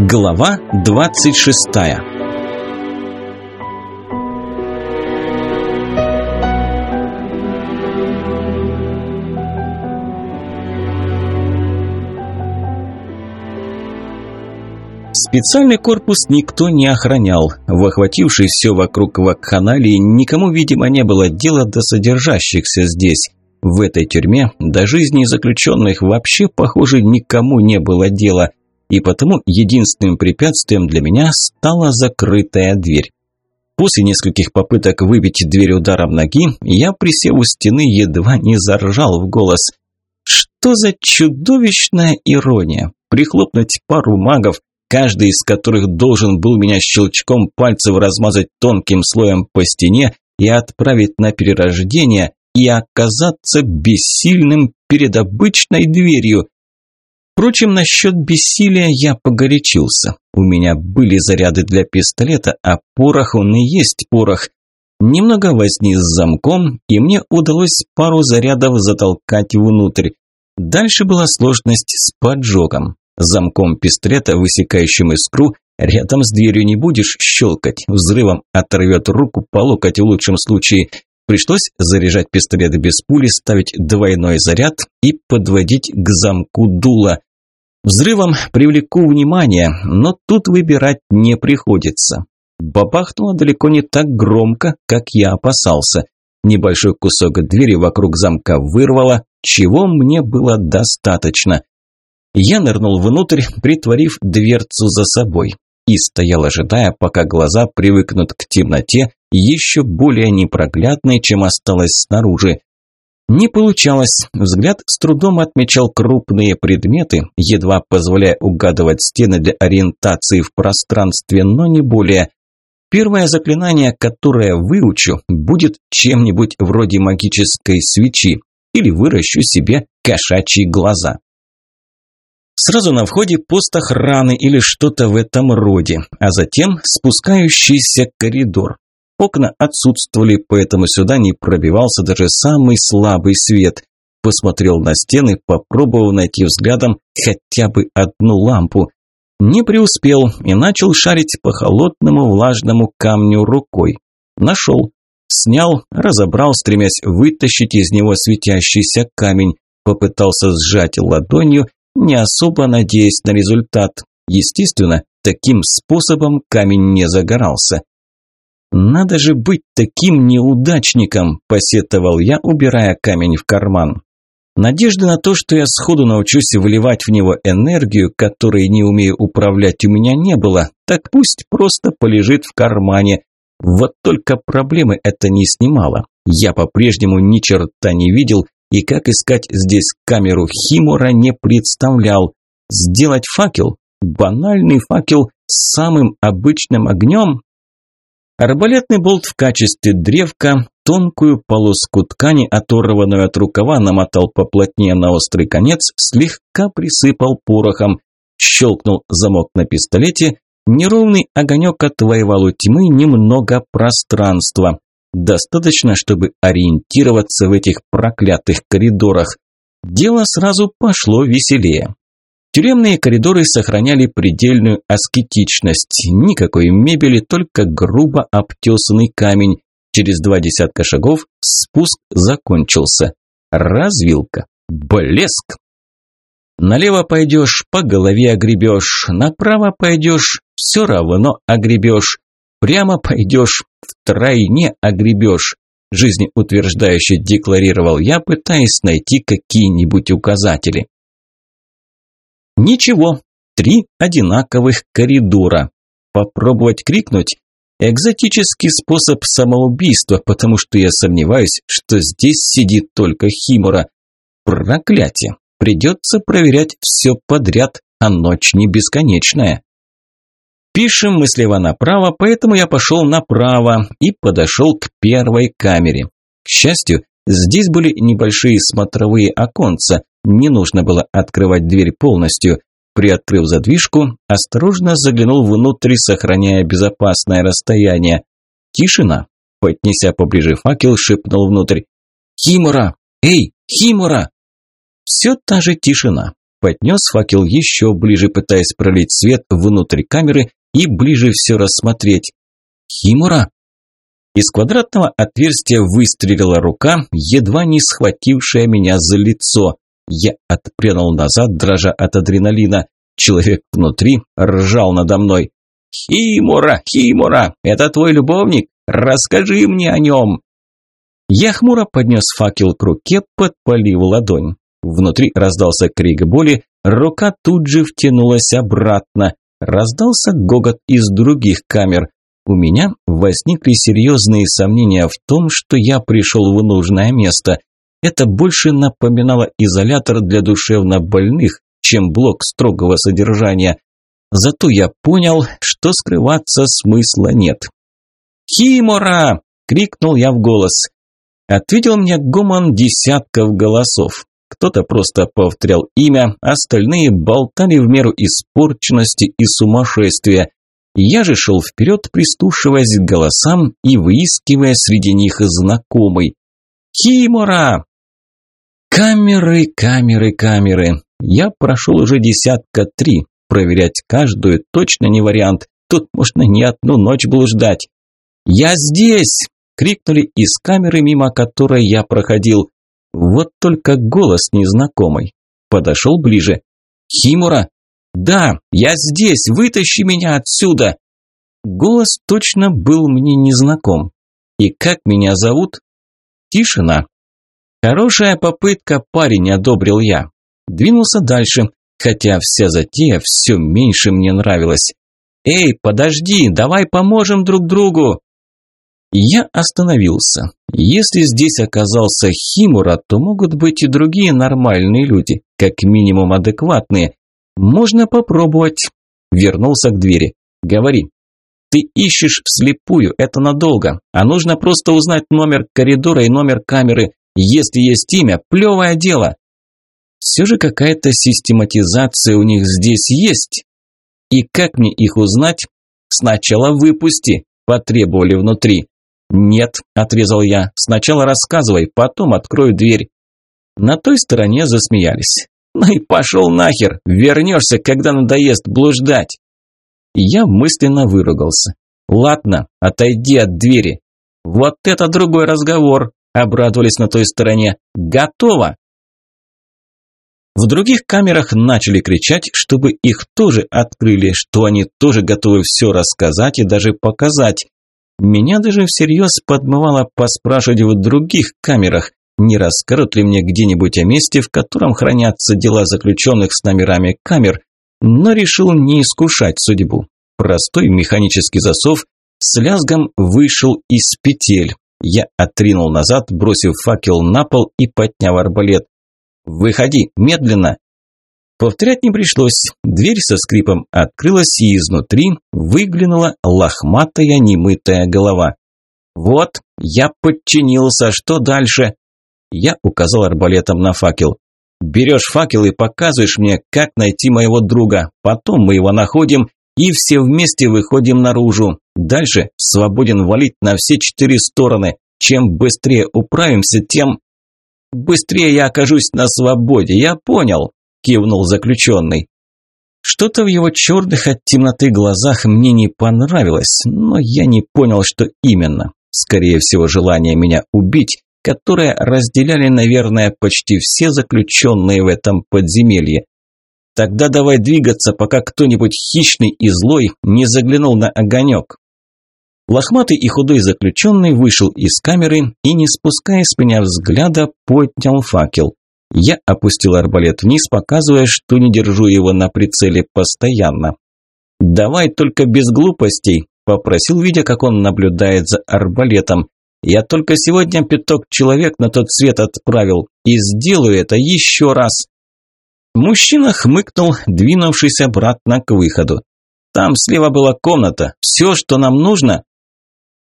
Глава 26 Специальный корпус никто не охранял. В охватившей все вокруг вакханалии никому, видимо, не было дела до содержащихся здесь. В этой тюрьме до жизни заключенных вообще, похоже, никому не было дела, и потому единственным препятствием для меня стала закрытая дверь. После нескольких попыток выбить дверь ударом ноги, я, присев у стены, едва не заржал в голос. Что за чудовищная ирония! Прихлопнуть пару магов, каждый из которых должен был меня щелчком пальцев размазать тонким слоем по стене и отправить на перерождение, и оказаться бессильным перед обычной дверью. Впрочем, насчет бессилия я погорячился. У меня были заряды для пистолета, а порох он и есть порох. Немного возни с замком, и мне удалось пару зарядов затолкать внутрь. Дальше была сложность с поджогом. Замком пистолета, высекающим искру, рядом с дверью не будешь щелкать. Взрывом оторвет руку по локоть в лучшем случае. Пришлось заряжать пистолет без пули, ставить двойной заряд и подводить к замку дула. Взрывом привлеку внимание, но тут выбирать не приходится. Бабахнуло далеко не так громко, как я опасался. Небольшой кусок двери вокруг замка вырвало, чего мне было достаточно. Я нырнул внутрь, притворив дверцу за собой, и стоял, ожидая, пока глаза привыкнут к темноте еще более непроглядной, чем осталось снаружи. Не получалось. Взгляд с трудом отмечал крупные предметы, едва позволяя угадывать стены для ориентации в пространстве, но не более. Первое заклинание, которое выучу, будет чем-нибудь вроде магической свечи или выращу себе кошачьи глаза. Сразу на входе пост охраны или что-то в этом роде, а затем спускающийся коридор. Окна отсутствовали, поэтому сюда не пробивался даже самый слабый свет. Посмотрел на стены, попробовал найти взглядом хотя бы одну лампу. Не преуспел и начал шарить по холодному влажному камню рукой. Нашел. Снял, разобрал, стремясь вытащить из него светящийся камень. Попытался сжать ладонью, не особо надеясь на результат. Естественно, таким способом камень не загорался. «Надо же быть таким неудачником», – посетовал я, убирая камень в карман. Надежды на то, что я сходу научусь вливать в него энергию, которой не умею управлять, у меня не было, так пусть просто полежит в кармане. Вот только проблемы это не снимало. Я по-прежнему ни черта не видел, и как искать здесь камеру Химора не представлял. Сделать факел? Банальный факел с самым обычным огнем? Арбалетный болт в качестве древка, тонкую полоску ткани, оторванную от рукава, намотал поплотнее на острый конец, слегка присыпал порохом, щелкнул замок на пистолете, неровный огонек отвоевал у тьмы немного пространства. Достаточно, чтобы ориентироваться в этих проклятых коридорах. Дело сразу пошло веселее. Тюремные коридоры сохраняли предельную аскетичность. Никакой мебели, только грубо обтесанный камень. Через два десятка шагов спуск закончился. Развилка. Блеск. Налево пойдешь, по голове огребешь. Направо пойдешь, все равно огребешь. Прямо пойдешь, втройне огребешь. Жизнеутверждающе декларировал я, пытаясь найти какие-нибудь указатели. Ничего, три одинаковых коридора. Попробовать крикнуть? Экзотический способ самоубийства, потому что я сомневаюсь, что здесь сидит только Химура. Проклятие! Придется проверять все подряд, а ночь не бесконечная. Пишем мы слева направо, поэтому я пошел направо и подошел к первой камере. К счастью, здесь были небольшие смотровые оконца, не нужно было открывать дверь полностью. Приоткрыв задвижку, осторожно заглянул внутрь, сохраняя безопасное расстояние. Тишина. Поднеся поближе факел, шепнул внутрь. «Химура! Эй, Химура!» Все та же тишина. поднес факел еще ближе, пытаясь пролить свет внутрь камеры и ближе все рассмотреть. «Химура?» Из квадратного отверстия выстрелила рука, едва не схватившая меня за лицо. Я отпрянул назад, дрожа от адреналина. Человек внутри ржал надо мной. «Химура, Химура, это твой любовник? Расскажи мне о нем!» Я хмуро поднес факел к руке, подпалив ладонь. Внутри раздался крик боли, рука тут же втянулась обратно. Раздался гогот из других камер. У меня возникли серьезные сомнения в том, что я пришел в нужное место. Это больше напоминало изолятор для душевно больных, чем блок строгого содержания. Зато я понял, что скрываться смысла нет. «Химора!» – крикнул я в голос. Ответил мне гомон десятков голосов. Кто-то просто повторял имя, остальные болтали в меру испорченности и сумасшествия. Я же шел вперед, пристушиваясь к голосам и выискивая среди них знакомый. «Химора!» Камеры, камеры, камеры. Я прошел уже десятка три. Проверять каждую точно не вариант. Тут можно не одну ночь блуждать. «Я здесь!» крикнули из камеры, мимо которой я проходил. Вот только голос незнакомый. Подошел ближе. «Химура?» «Да, я здесь, вытащи меня отсюда!» Голос точно был мне незнаком. «И как меня зовут?» «Тишина». «Хорошая попытка, парень», – одобрил я. Двинулся дальше, хотя вся затея все меньше мне нравилась. «Эй, подожди, давай поможем друг другу!» Я остановился. Если здесь оказался Химура, то могут быть и другие нормальные люди, как минимум адекватные. Можно попробовать. Вернулся к двери. Говори. Ты ищешь вслепую, это надолго. А нужно просто узнать номер коридора и номер камеры. Если есть имя, плевое дело. Все же какая-то систематизация у них здесь есть. И как мне их узнать? Сначала выпусти, потребовали внутри. «Нет», – отрезал я, – «сначала рассказывай, потом открою дверь». На той стороне засмеялись. «Ну и пошел нахер, вернешься, когда надоест блуждать». Я мысленно выругался. «Ладно, отойди от двери». «Вот это другой разговор», – обрадовались на той стороне. «Готово!» В других камерах начали кричать, чтобы их тоже открыли, что они тоже готовы все рассказать и даже показать. Меня даже всерьез подмывало поспрашивать в других камерах, не расскажут ли мне где-нибудь о месте, в котором хранятся дела заключенных с номерами камер, но решил не искушать судьбу. Простой механический засов с лязгом вышел из петель. Я отринул назад, бросив факел на пол и подняв арбалет. «Выходи, медленно!» Повторять не пришлось. Дверь со скрипом открылась, и изнутри выглянула лохматая немытая голова. «Вот, я подчинился, что дальше?» Я указал арбалетом на факел. «Берешь факел и показываешь мне, как найти моего друга. Потом мы его находим и все вместе выходим наружу. Дальше свободен валить на все четыре стороны. Чем быстрее управимся, тем...» «Быстрее я окажусь на свободе, я понял», – кивнул заключенный. Что-то в его черных от темноты глазах мне не понравилось, но я не понял, что именно. Скорее всего, желание меня убить, которое разделяли, наверное, почти все заключенные в этом подземелье. Тогда давай двигаться, пока кто-нибудь хищный и злой не заглянул на огонек. Лохматый и худой заключенный вышел из камеры и, не спуская с меня взгляда, поднял факел. Я опустил арбалет вниз, показывая, что не держу его на прицеле постоянно. «Давай только без глупостей», – попросил, видя, как он наблюдает за арбалетом. «Я только сегодня пяток человек на тот свет отправил, и сделаю это еще раз». Мужчина хмыкнул, двинувшись обратно к выходу. «Там слева была комната. Все, что нам нужно...»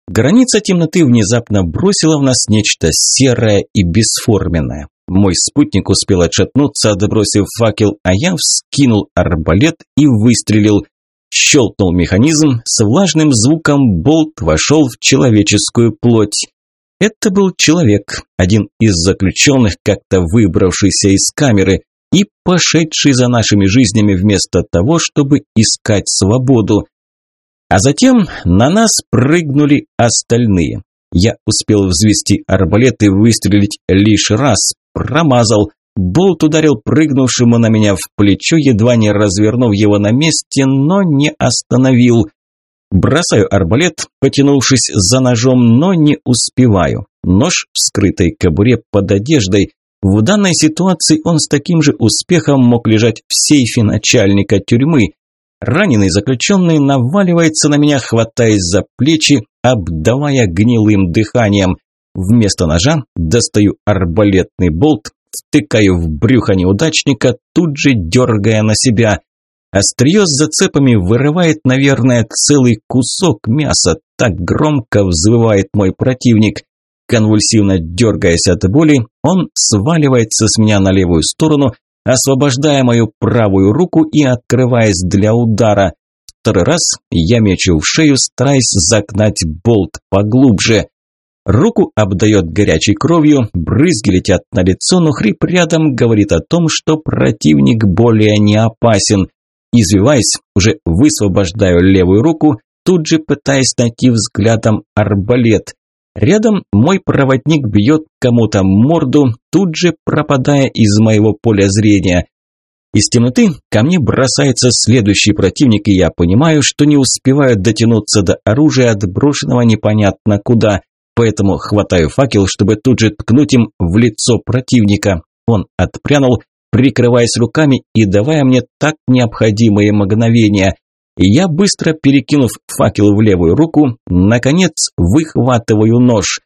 Граница темноты внезапно бросила в нас нечто серое и бесформенное. Мой спутник успел отшатнуться, отбросив факел, а я вскинул арбалет и выстрелил. Щелкнул механизм, с влажным звуком болт вошел в человеческую плоть. Это был человек, один из заключенных, как-то выбравшийся из камеры. и пошедший за нашими жизнями вместо того, чтобы искать свободу. А затем на нас прыгнули остальные. Я успел взвести арбалет и выстрелить лишь раз, промазал. Болт ударил прыгнувшему на меня в плечо, едва не развернув его на месте, но не остановил. Бросаю арбалет, потянувшись за ножом, но не успеваю. Нож в скрытой кобуре под одеждой. В данной ситуации он с таким же успехом мог лежать в сейфе начальника тюрьмы. Раненый заключенный наваливается на меня, хватаясь за плечи, обдавая гнилым дыханием. Вместо ножа достаю арбалетный болт, втыкаю в брюхо неудачника, тут же дергая на себя. Острие с зацепами вырывает, наверное, целый кусок мяса, так громко взвывает мой противник. Конвульсивно дергаясь от боли, он сваливается с меня на левую сторону, освобождая мою правую руку и открываясь для удара. Второй раз я мечу в шею, стараясь загнать болт поглубже. Руку обдает горячей кровью, брызги летят на лицо, но хрип рядом говорит о том, что противник более не опасен. Извиваясь, уже высвобождаю левую руку, тут же пытаясь найти взглядом арбалет. Рядом мой проводник бьет кому-то морду, тут же пропадая из моего поля зрения. Из темноты ко мне бросается следующий противник, и я понимаю, что не успеваю дотянуться до оружия, отброшенного непонятно куда, поэтому хватаю факел, чтобы тут же ткнуть им в лицо противника. Он отпрянул, прикрываясь руками и давая мне так необходимые мгновения. Я, быстро перекинув факел в левую руку, наконец выхватываю нож.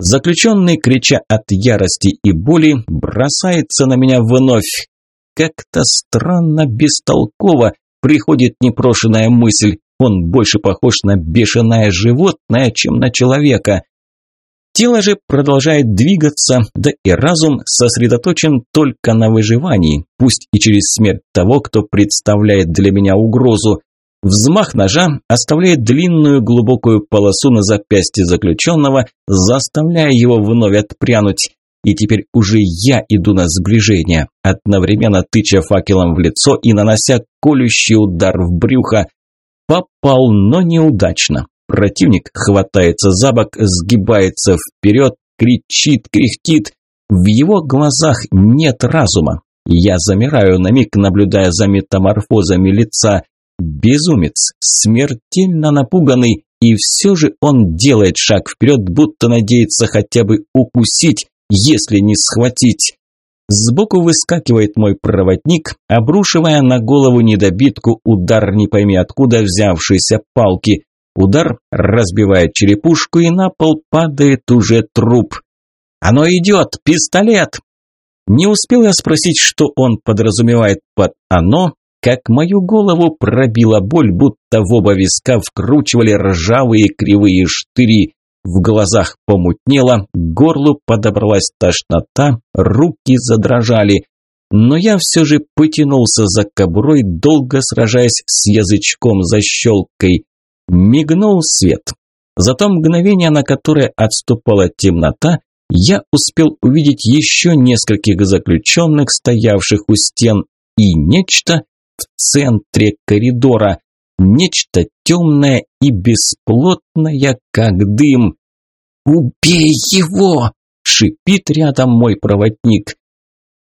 Заключенный, крича от ярости и боли, бросается на меня вновь. Как-то странно бестолково приходит непрошенная мысль. Он больше похож на бешеное животное, чем на человека. Тело же продолжает двигаться, да и разум сосредоточен только на выживании, пусть и через смерть того, кто представляет для меня угрозу. Взмах ножа оставляет длинную глубокую полосу на запястье заключенного, заставляя его вновь отпрянуть. И теперь уже я иду на сближение, одновременно тыча факелом в лицо и нанося колющий удар в брюхо. Попал, но неудачно. Противник хватается за бок, сгибается вперед, кричит, кряхтит. В его глазах нет разума. Я замираю на миг, наблюдая за метаморфозами лица. Безумец, смертельно напуганный, и все же он делает шаг вперед, будто надеется хотя бы укусить, если не схватить. Сбоку выскакивает мой проводник, обрушивая на голову недобитку удар не пойми откуда взявшейся палки. Удар разбивает черепушку, и на пол падает уже труп. «Оно идет! Пистолет!» Не успел я спросить, что он подразумевает под «оно», как мою голову пробила боль, будто в оба виска вкручивали ржавые кривые штыри. В глазах помутнело, к горлу подобралась тошнота, руки задрожали. Но я все же потянулся за кобурой, долго сражаясь с язычком за щелкой. Мигнул свет. За то мгновение, на которое отступала темнота, я успел увидеть еще нескольких заключенных, стоявших у стен, и нечто, в центре коридора. Нечто темное и бесплотное, как дым. «Убей его!» – шипит рядом мой проводник.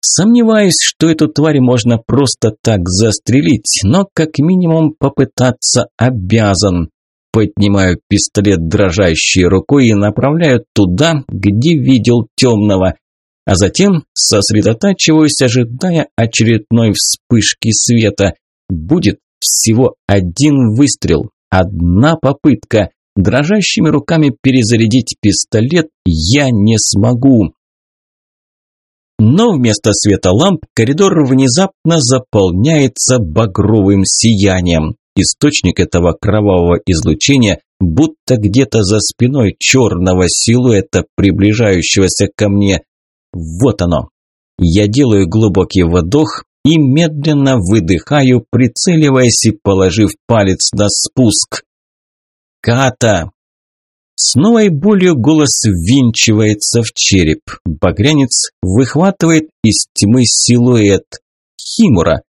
Сомневаюсь, что эту тварь можно просто так застрелить, но как минимум попытаться обязан. Поднимаю пистолет дрожащей рукой и направляю туда, где видел темного а затем сосредотачиваюсь, ожидая очередной вспышки света. Будет всего один выстрел, одна попытка. Дрожащими руками перезарядить пистолет я не смогу. Но вместо света ламп коридор внезапно заполняется багровым сиянием. Источник этого кровавого излучения будто где-то за спиной черного силуэта, приближающегося ко мне. Вот оно. Я делаю глубокий вдох и медленно выдыхаю, прицеливаясь и положив палец на спуск. Ката! С новой болью голос ввинчивается в череп. Багрянец выхватывает из тьмы силуэт. Химура.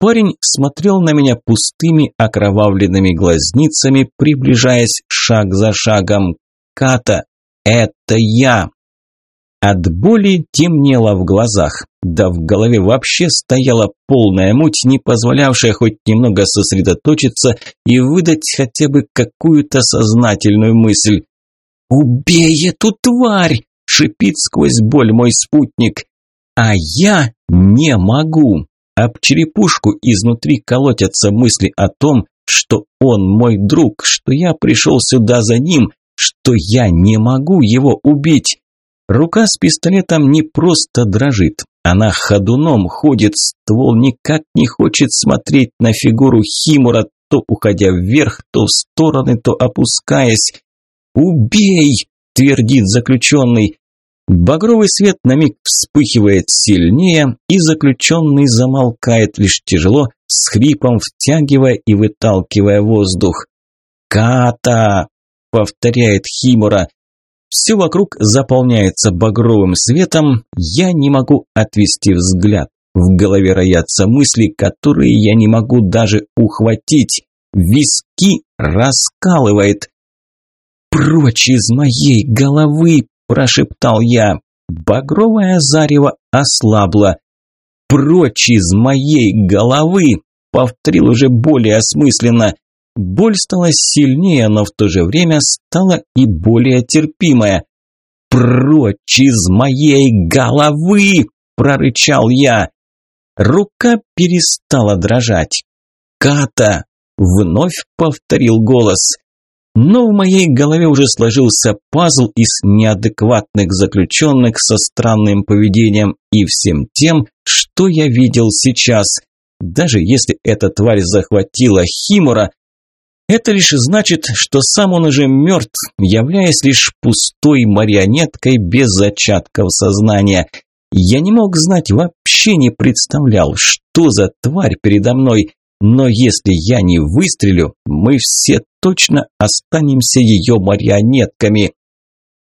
Парень смотрел на меня пустыми окровавленными глазницами, приближаясь шаг за шагом. «Ката, это я!» От боли темнело в глазах, да в голове вообще стояла полная муть, не позволявшая хоть немного сосредоточиться и выдать хотя бы какую-то сознательную мысль. «Убей эту тварь!» – шипит сквозь боль мой спутник. «А я не могу!» Об черепушку изнутри колотятся мысли о том, что он мой друг, что я пришел сюда за ним, что я не могу его убить. Рука с пистолетом не просто дрожит, она ходуном ходит, ствол никак не хочет смотреть на фигуру Химура, то уходя вверх, то в стороны, то опускаясь. «Убей!» – твердит заключенный. Багровый свет на миг вспыхивает сильнее, и заключенный замолкает лишь тяжело, с хрипом втягивая и выталкивая воздух. «Ката!» – повторяет Химура. Все вокруг заполняется багровым светом, я не могу отвести взгляд. В голове роятся мысли, которые я не могу даже ухватить. Виски раскалывает. «Прочь из моей головы!» – прошептал я. Багровое зарево ослабло. «Прочь из моей головы!» – повторил уже более осмысленно. Боль стала сильнее, но в то же время стала и более терпимая. «Прочь из моей головы!» – прорычал я. Рука перестала дрожать. «Ката!» – вновь повторил голос. Но в моей голове уже сложился пазл из неадекватных заключенных со странным поведением и всем тем, что я видел сейчас. Даже если эта тварь захватила Химура, это лишь значит, что сам он уже мертв, являясь лишь пустой марионеткой без зачатков сознания. Я не мог знать, вообще не представлял, что за тварь передо мной, но если я не выстрелю, мы все точно останемся ее марионетками.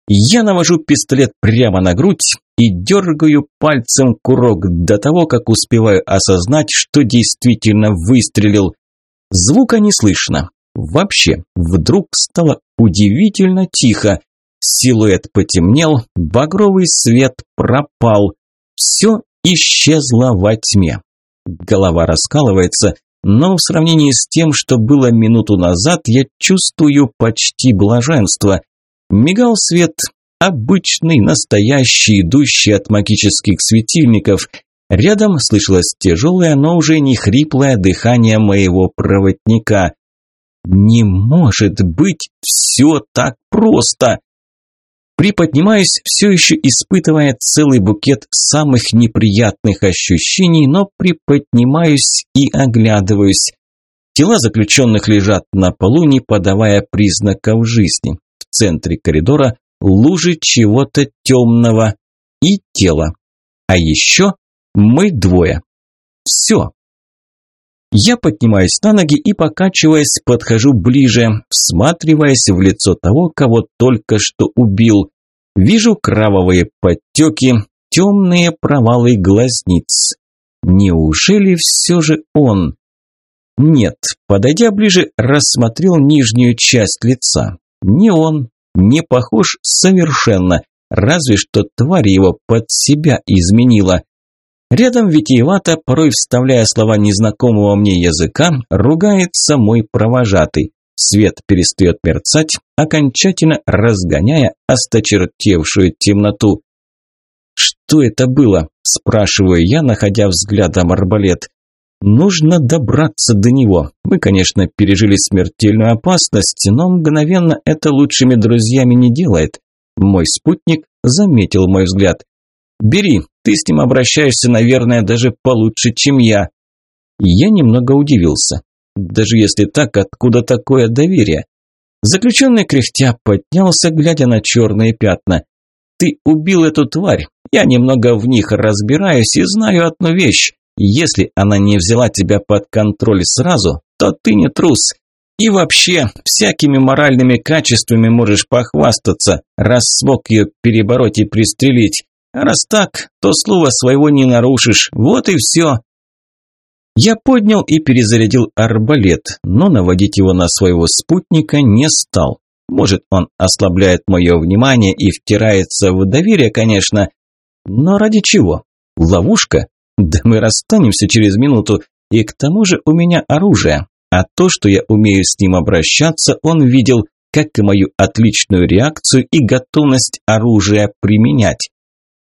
Я навожу пистолет прямо на грудь и дергаю пальцем курок до того, как успеваю осознать, что действительно выстрелил. Звука не слышно, Вообще, вдруг стало удивительно тихо. Силуэт потемнел, багровый свет пропал. Все исчезло во тьме. Голова раскалывается, но в сравнении с тем, что было минуту назад, я чувствую почти блаженство. Мигал свет, обычный, настоящий, идущий от магических светильников. Рядом слышалось тяжелое, но уже не хриплое дыхание моего проводника. Не может быть все так просто. Приподнимаюсь, все еще испытывая целый букет самых неприятных ощущений, но приподнимаюсь и оглядываюсь. Тела заключенных лежат на полу, не подавая признаков жизни. В центре коридора лужи чего-то темного и тело. А еще мы двое. Все. Я поднимаюсь на ноги и, покачиваясь, подхожу ближе, всматриваясь в лицо того, кого только что убил. Вижу кровавые подтеки, темные провалы глазниц. Неужели все же он? Нет, подойдя ближе, рассмотрел нижнюю часть лица. Не он, не похож совершенно, разве что тварь его под себя изменила. Рядом витиевато, порой вставляя слова незнакомого мне языка, ругается мой провожатый. Свет перестает мерцать, окончательно разгоняя осточертевшую темноту. «Что это было?» – спрашиваю я, находя взглядом арбалет. «Нужно добраться до него. Мы, конечно, пережили смертельную опасность, но мгновенно это лучшими друзьями не делает». Мой спутник заметил мой взгляд. «Бери, ты с ним обращаешься, наверное, даже получше, чем я». Я немного удивился. Даже если так, откуда такое доверие? Заключенный кряхтя поднялся, глядя на черные пятна. «Ты убил эту тварь. Я немного в них разбираюсь и знаю одну вещь. Если она не взяла тебя под контроль сразу, то ты не трус. И вообще, всякими моральными качествами можешь похвастаться, раз смог ее перебороть и пристрелить. Раз так, то слова своего не нарушишь. Вот и все. Я поднял и перезарядил арбалет, но наводить его на своего спутника не стал. Может, он ослабляет мое внимание и втирается в доверие, конечно, но ради чего? Ловушка? Да мы расстанемся через минуту, и к тому же у меня оружие, а то, что я умею с ним обращаться, он видел, как и мою отличную реакцию и готовность оружия применять.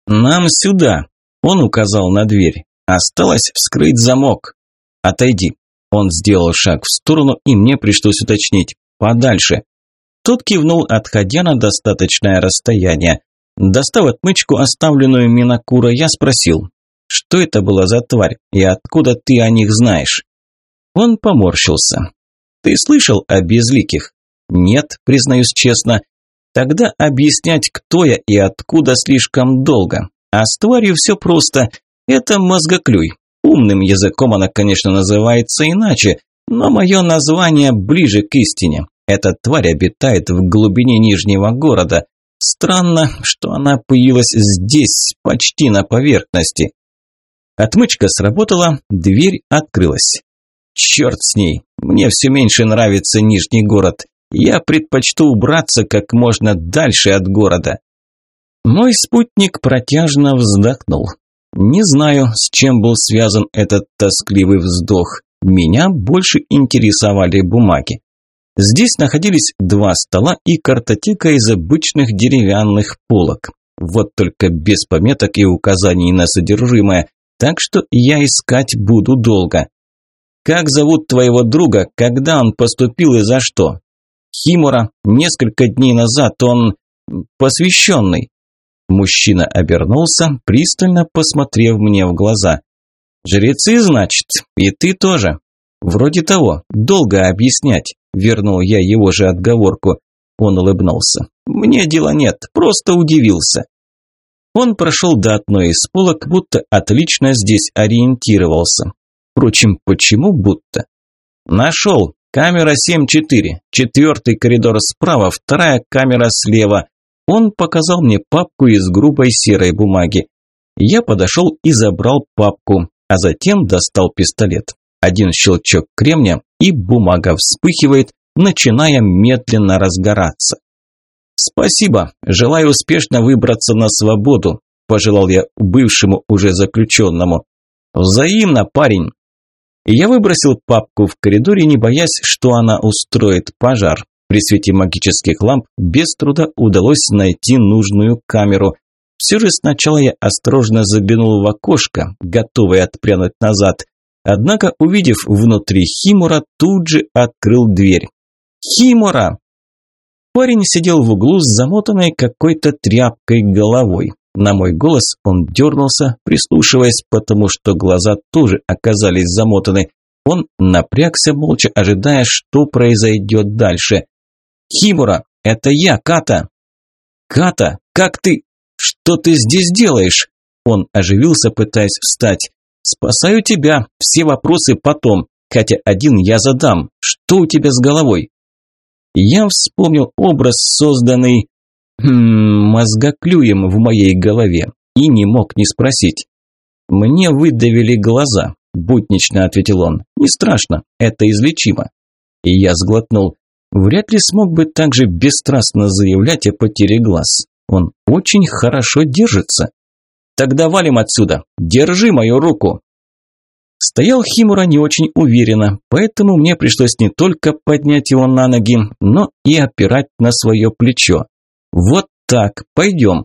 «Нам сюда!» – он указал на дверь. «Осталось вскрыть замок. Отойди». Он сделал шаг в сторону, и мне пришлось уточнить. «Подальше». Тот кивнул, отходя на достаточное расстояние. Достав отмычку, оставленную Минакура, я спросил, что это была за тварь и откуда ты о них знаешь? Он поморщился. Ты слышал о безликих? Нет, признаюсь честно. Тогда объяснять, кто я и откуда, слишком долго. А с тварью все просто. Это мозгоклюй. Умным языком она, конечно, называется иначе, но мое название ближе к истине. Эта тварь обитает в глубине Нижнего города. Странно, что она появилась здесь, почти на поверхности. Отмычка сработала, дверь открылась. Черт с ней, мне все меньше нравится Нижний город. Я предпочту убраться как можно дальше от города. Мой спутник протяжно вздохнул. Не знаю, с чем был связан этот тоскливый вздох. Меня больше интересовали бумаги. Здесь находились два стола и картотека из обычных деревянных полок. Вот только без пометок и указаний на содержимое, так что я искать буду долго. Как зовут твоего друга, когда он поступил и за что? Химура, несколько дней назад он посвященный. Мужчина обернулся, пристально посмотрев мне в глаза. «Жрецы, значит, и ты тоже?» «Вроде того, долго объяснять», – вернул я его же отговорку. Он улыбнулся. «Мне дела нет, просто удивился». Он прошел до одной из полок, будто отлично здесь ориентировался. Впрочем, почему будто? «Нашел. Камера 7-4. Четвертый коридор справа, вторая камера слева». Он показал мне папку из грубой серой бумаги. Я подошел и забрал папку, а затем достал пистолет. Один щелчок кремня, и бумага вспыхивает, начиная медленно разгораться. «Спасибо, желаю успешно выбраться на свободу», – пожелал я бывшему уже заключенному. «Взаимно, парень!» Я выбросил папку в коридоре, не боясь, что она устроит пожар. При свете магических ламп без труда удалось найти нужную камеру. Все же сначала я осторожно заглянул в окошко, готовый отпрянуть назад. Однако, увидев внутри Химура, тут же открыл дверь. «Химура!» Парень сидел в углу с замотанной какой-то тряпкой головой. На мой голос он дернулся, прислушиваясь, потому что глаза тоже оказались замотаны. Он напрягся, молча ожидая, что произойдет дальше. «Химура, это я, Ката!» «Ката, как ты? Что ты здесь делаешь?» Он оживился, пытаясь встать. «Спасаю тебя. Все вопросы потом. Хотя один я задам. Что у тебя с головой?» Я вспомнил образ, созданный мозгоклюем в моей голове, и не мог не спросить. «Мне выдавили глаза», – буднично ответил он. «Не страшно, это излечимо». И я сглотнул. Вряд ли смог бы так же бесстрастно заявлять о потере глаз. Он очень хорошо держится. Тогда валим отсюда. Держи мою руку. Стоял Химура не очень уверенно, поэтому мне пришлось не только поднять его на ноги, но и опирать на свое плечо. Вот так, пойдем.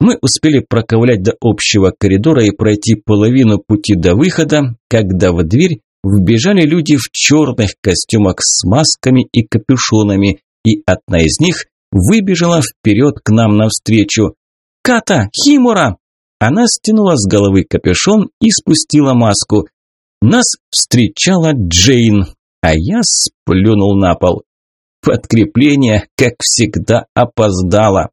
Мы успели проковылять до общего коридора и пройти половину пути до выхода, когда в дверь вбежали люди в черных костюмах с масками и капюшонами, и одна из них выбежала вперед к нам навстречу. «Ката! Химура!» Она стянула с головы капюшон и спустила маску. Нас встречала Джейн, а я сплюнул на пол. Подкрепление, как всегда, опоздало.